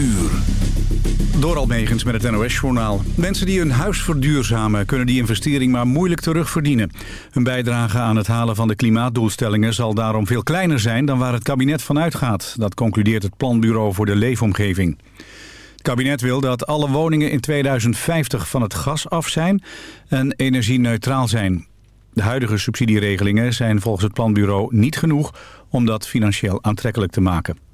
uur. Door met het NOS-journaal. Mensen die hun huis verduurzamen kunnen die investering maar moeilijk terugverdienen. Hun bijdrage aan het halen van de klimaatdoelstellingen zal daarom veel kleiner zijn dan waar het kabinet van uitgaat. Dat concludeert het Planbureau voor de Leefomgeving. Het kabinet wil dat alle woningen in 2050 van het gas af zijn en energie-neutraal zijn. De huidige subsidieregelingen zijn volgens het Planbureau niet genoeg om dat financieel aantrekkelijk te maken.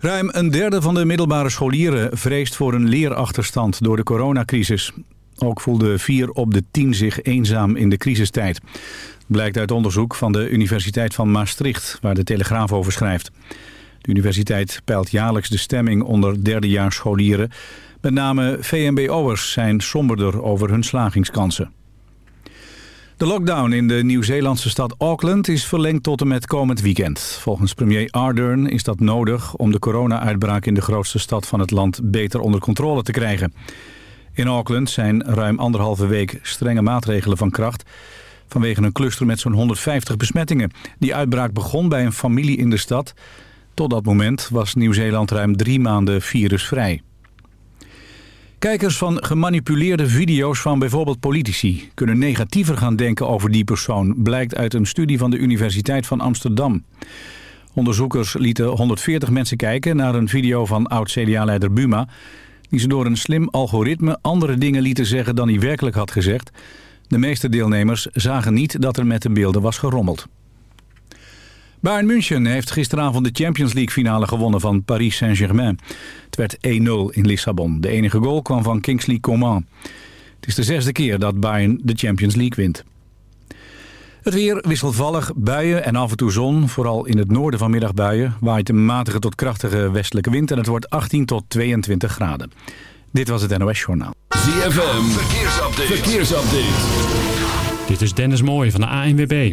Ruim een derde van de middelbare scholieren vreest voor een leerachterstand door de coronacrisis. Ook voelden vier op de tien zich eenzaam in de crisistijd. Blijkt uit onderzoek van de Universiteit van Maastricht, waar de Telegraaf over schrijft. De universiteit peilt jaarlijks de stemming onder derdejaars scholieren. Met name VMBO'ers zijn somberder over hun slagingskansen. De lockdown in de Nieuw-Zeelandse stad Auckland is verlengd tot en met komend weekend. Volgens premier Ardern is dat nodig om de corona-uitbraak in de grootste stad van het land beter onder controle te krijgen. In Auckland zijn ruim anderhalve week strenge maatregelen van kracht vanwege een cluster met zo'n 150 besmettingen. Die uitbraak begon bij een familie in de stad. Tot dat moment was Nieuw-Zeeland ruim drie maanden virusvrij. Kijkers van gemanipuleerde video's van bijvoorbeeld politici... kunnen negatiever gaan denken over die persoon... blijkt uit een studie van de Universiteit van Amsterdam. Onderzoekers lieten 140 mensen kijken naar een video van oud-CDA-leider Buma... die ze door een slim algoritme andere dingen lieten zeggen dan hij werkelijk had gezegd. De meeste deelnemers zagen niet dat er met de beelden was gerommeld. Bayern München heeft gisteravond de Champions League finale gewonnen van Paris Saint-Germain. Het werd 1-0 in Lissabon. De enige goal kwam van Kingsley Coman. Het is de zesde keer dat Bayern de Champions League wint. Het weer wisselvallig, buien en af en toe zon. Vooral in het noorden vanmiddag buien. Waait een matige tot krachtige westelijke wind en het wordt 18 tot 22 graden. Dit was het NOS Journaal. ZFM, verkeersupdate. verkeersupdate. Dit is Dennis Mooij van de ANWB.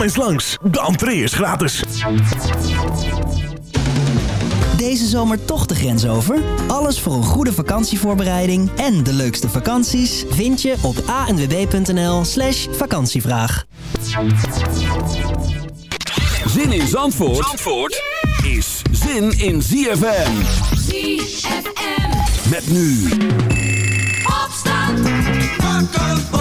Kom eens langs, de entree is gratis. Deze zomer toch de grens over? Alles voor een goede vakantievoorbereiding en de leukste vakanties vind je op anwb.nl slash vakantievraag. Zin in Zandvoort, Zandvoort is zin in ZFM. ZFM. Met nu Opstand.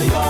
Yeah.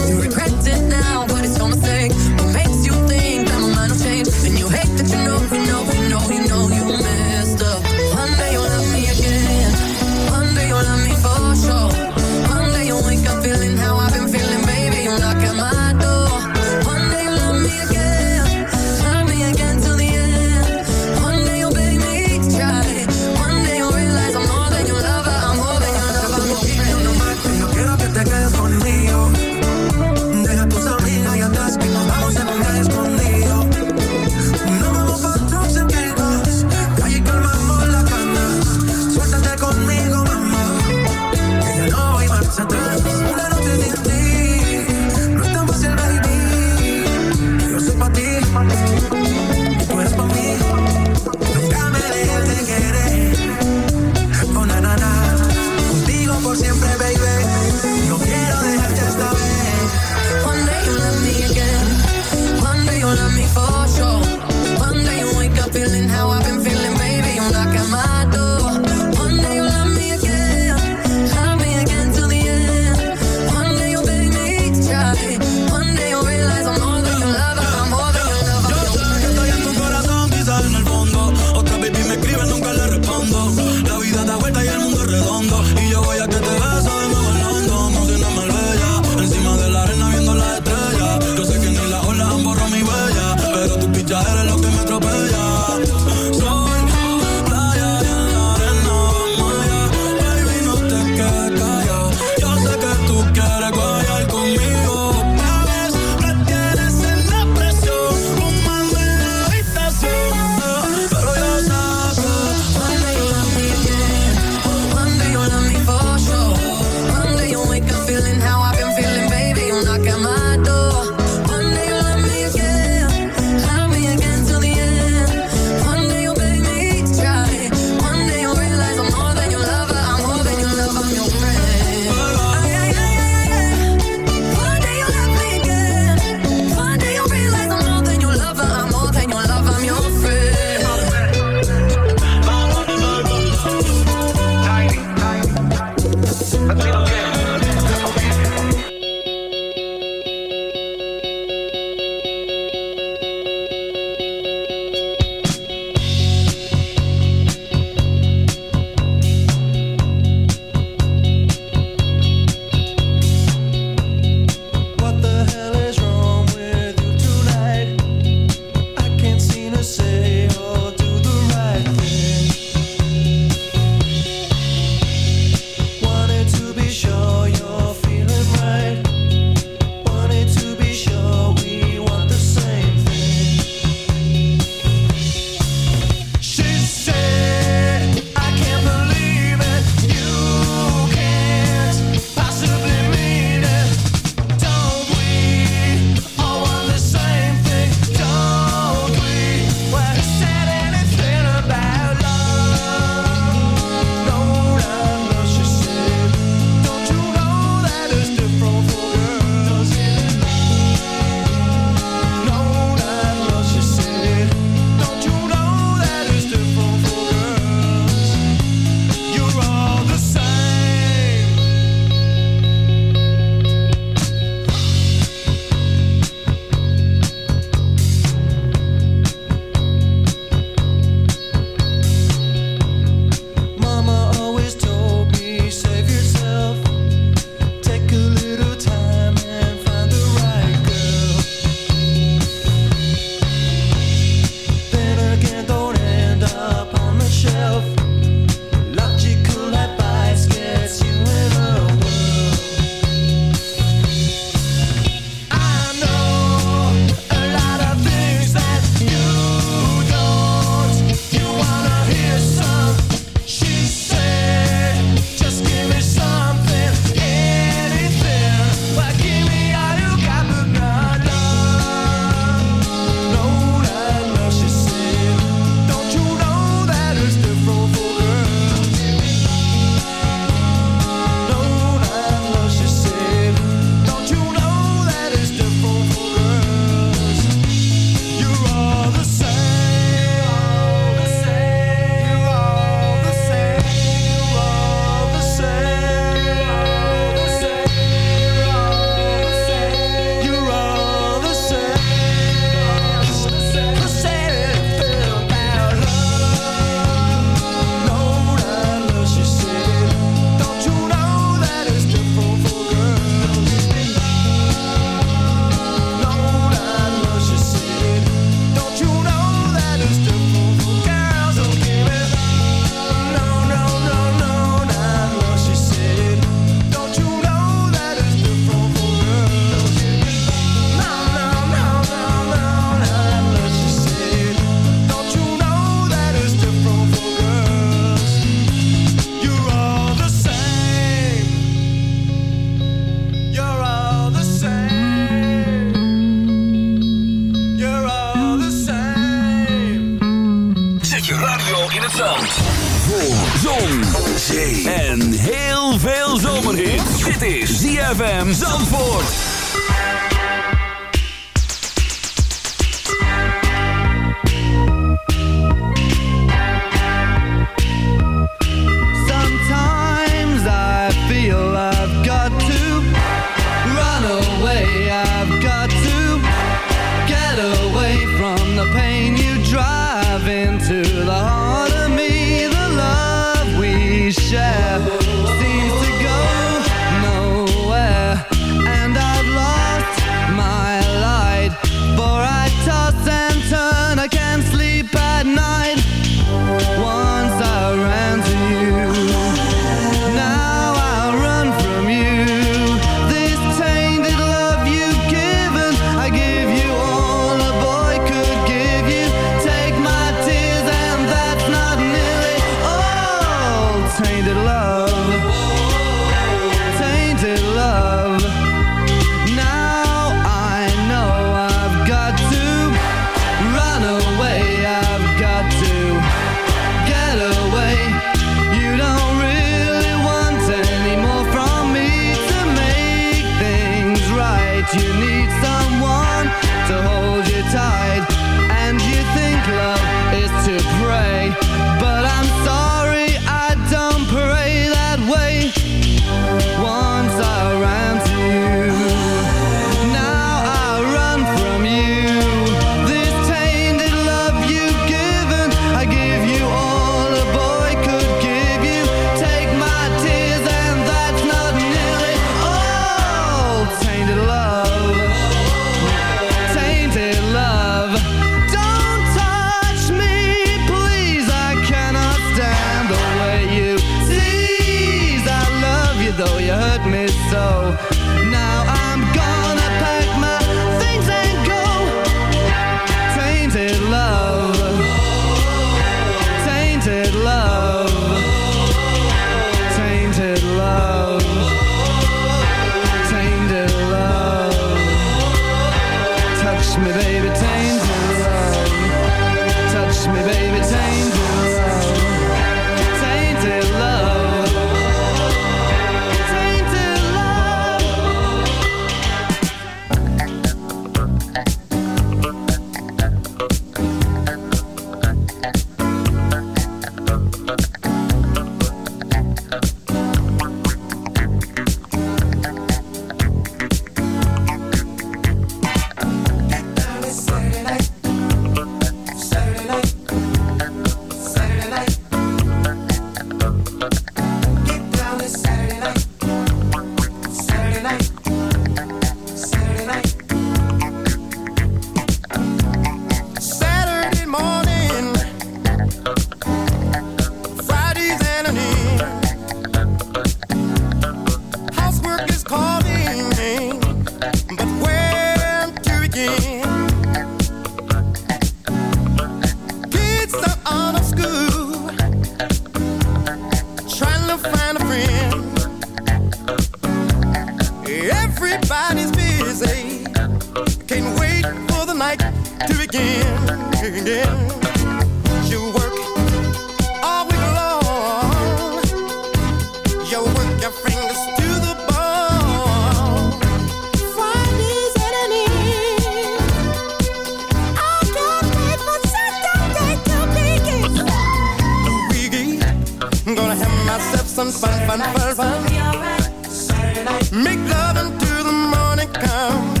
Make love until the morning come.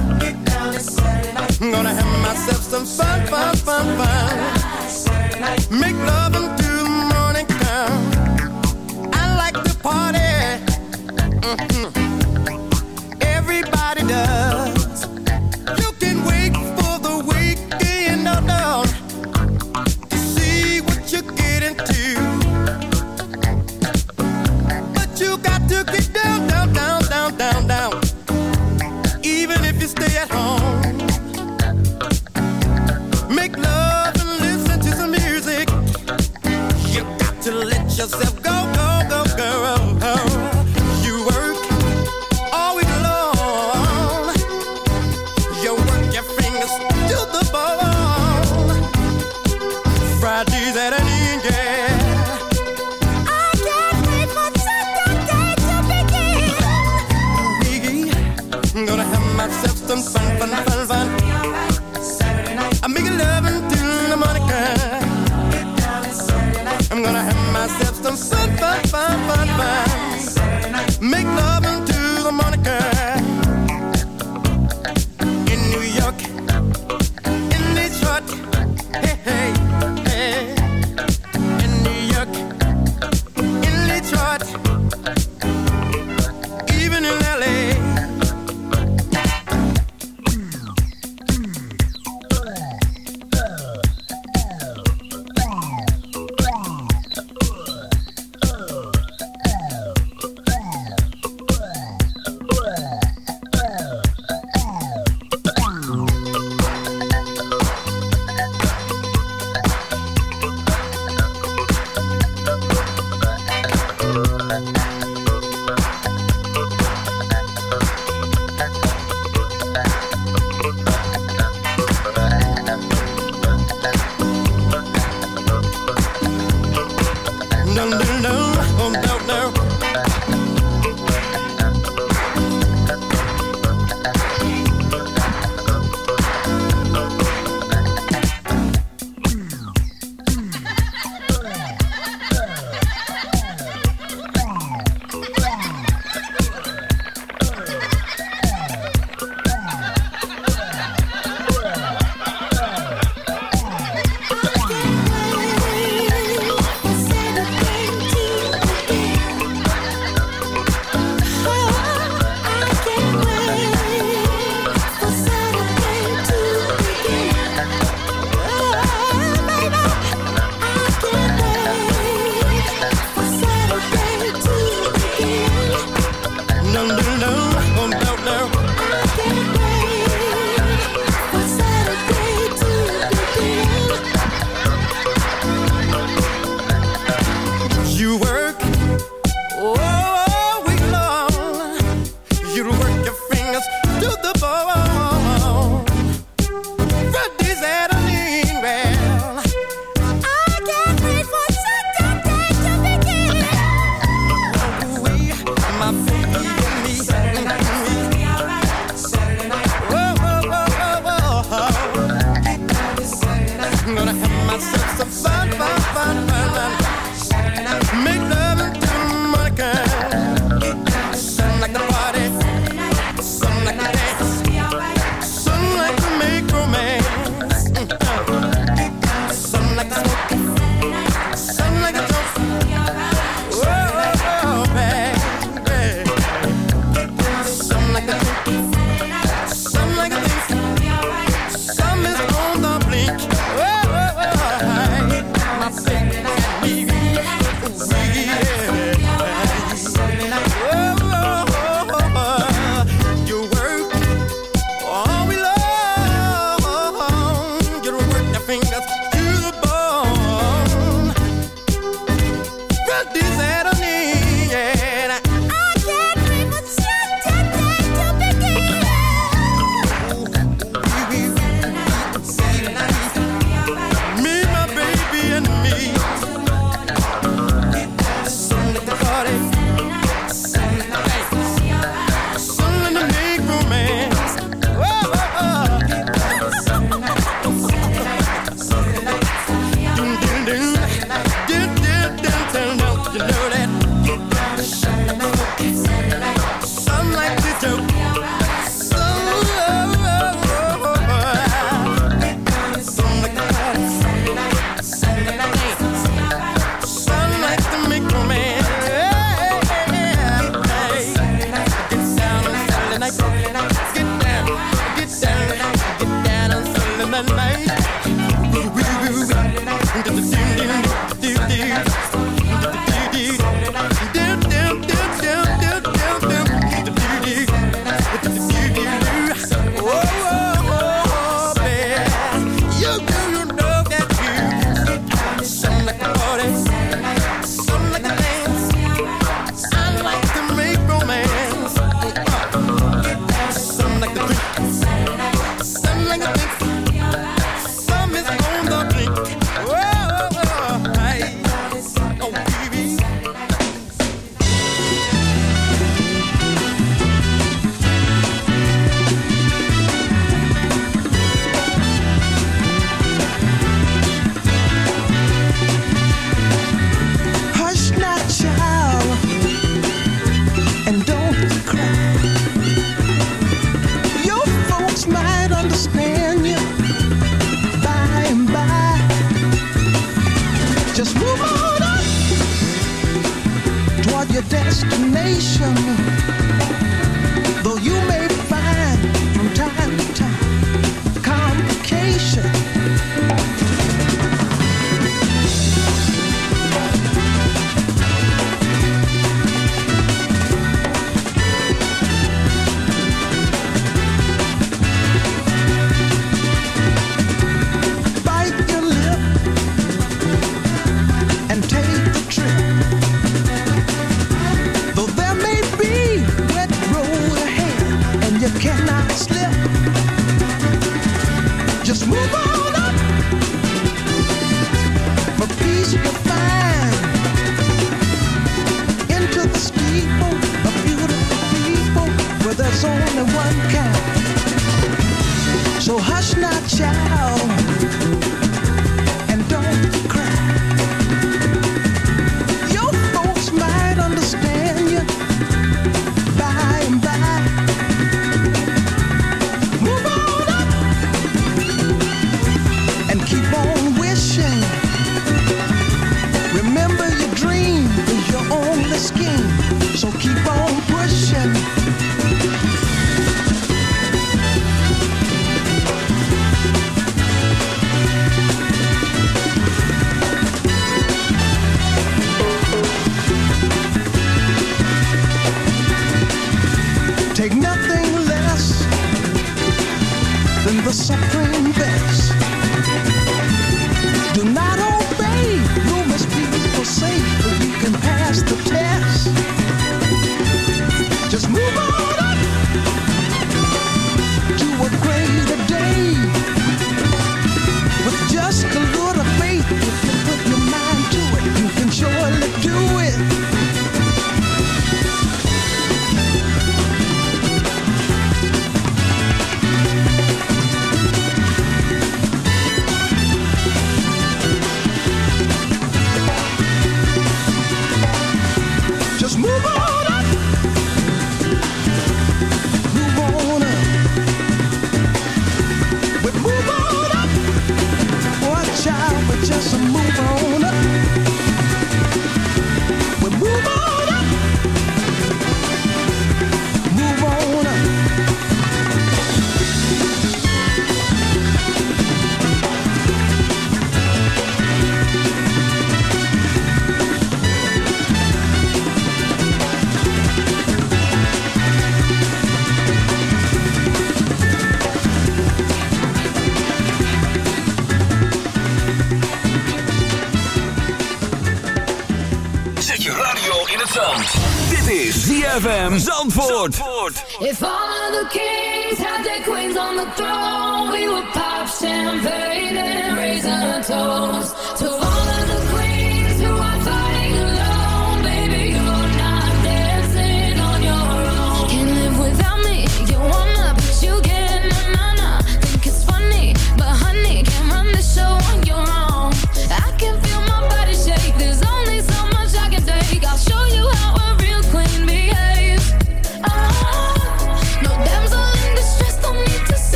Zandvoort. Dit is ZFM Zandvoort. Zandvoort. If all of the kings had their queens on the throne, we would pop champagne and raise a toast to all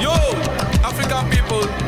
Yo, African people.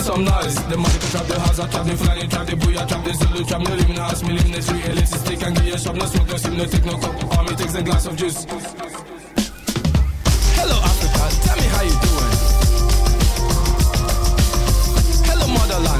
Some noise. The money trap the house, I trap the flying, trap the booyah, trap the Zulu, trap no living house, me living the street, stick and shop, no smoke, no sim, no take no cup. Takes a glass of juice. Hello Africa, tell me how you doing. Hello motherland,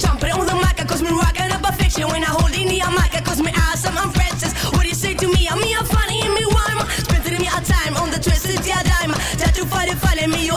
Jumping on the mic, cause me rocking up a fiction. When I hold in the mic, cause me awesome, I'm princess. What do you say to me? I'm me, I'm funny, and me rhyme. Spending me a time on the twisted yeah dime. Find it funny, me, you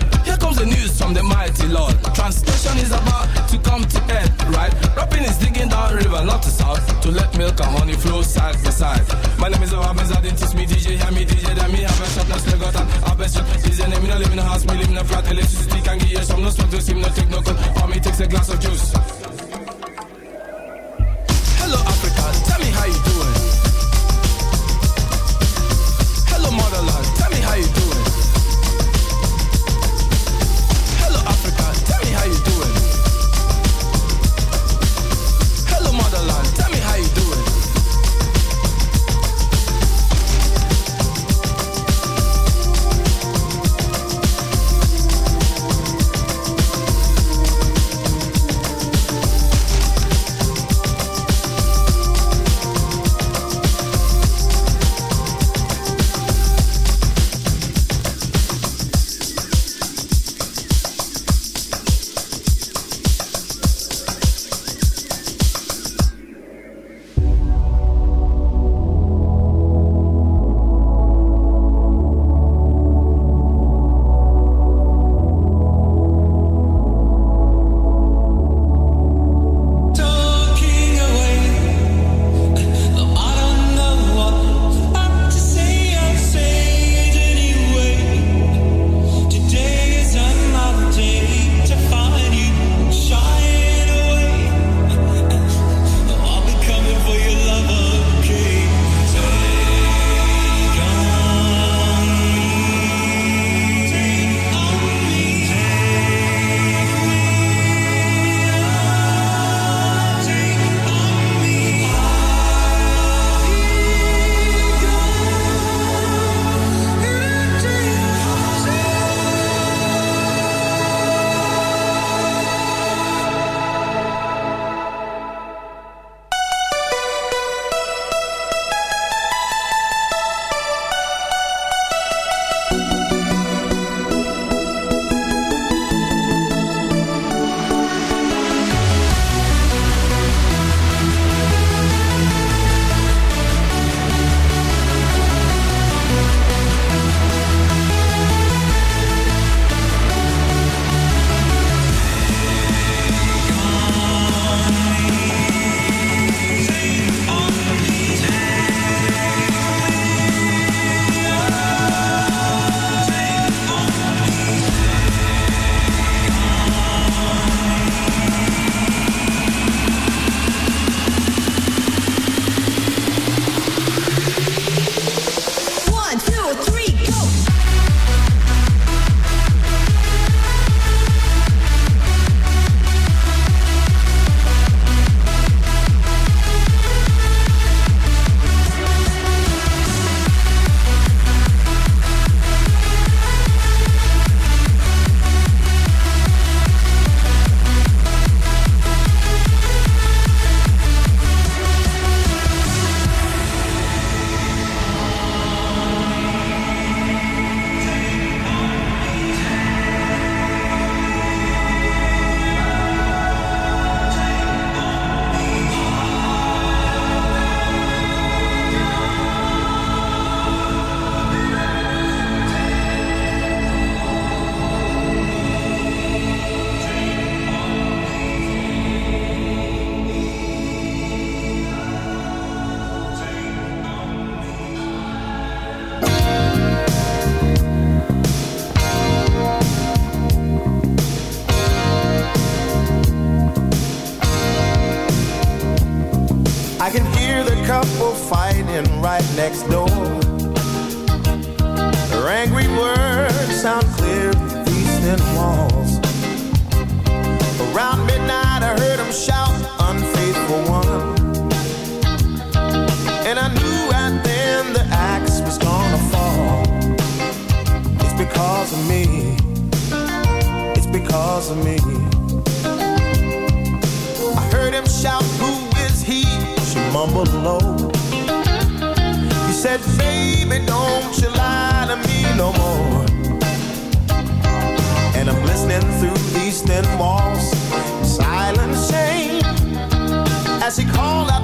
Here comes the news from the mighty Lord. Translation is about to come to end, right? Rapping is digging down river, not to south, to let milk and honey flow side by side. My name is Obamiz, I didn't teach me DJ, hear me DJ, then me have a shot, no slave got and have a shot. The name, me no live in a house, me live in a flat, electricity can give you some, no smoke, no steam, no take no cold, or me takes a glass of juice.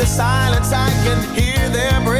the silence I can hear them breathing